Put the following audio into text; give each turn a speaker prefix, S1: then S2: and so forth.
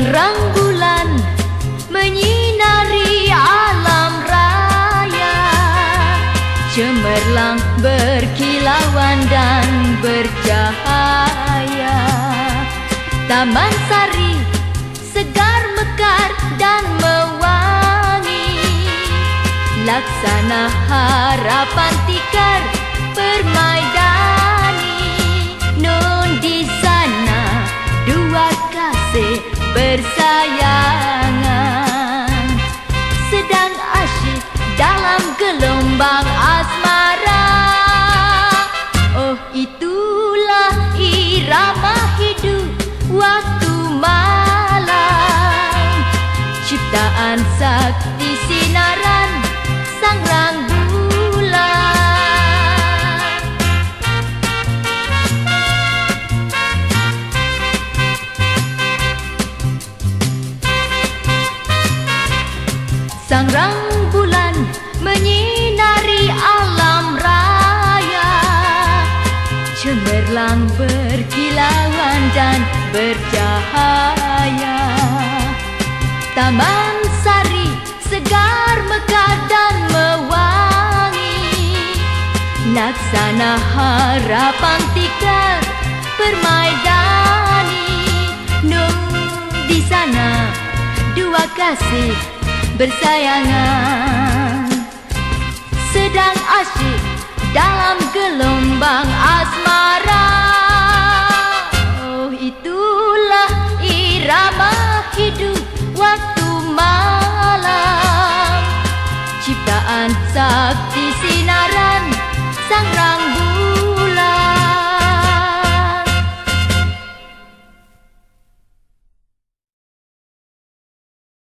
S1: terang bulan menyinari alam raya. Cemerlang berkilauan dan bercahaya. Taman sari segar mekar dan mewangi. Laksana harapan tikar permaidan bersayangan. Sedang asyik dalam gelombang asmara. Oh itulah irama hidup waktu malam. Ciptaan sakti sinaran sang rang Sang rang bulan menyinari alam raya. Cemerlang berkilauan dan bercahaya. Taman sari segar mekar dan mewangi. Laksana harapan tikar permaidani. Nur di sana dua kasih bersayangan. Sedang asyik dalam gelombang asmara. Oh itulah irama hidup waktu malam. Ciptaan sakti sinaran sang bulan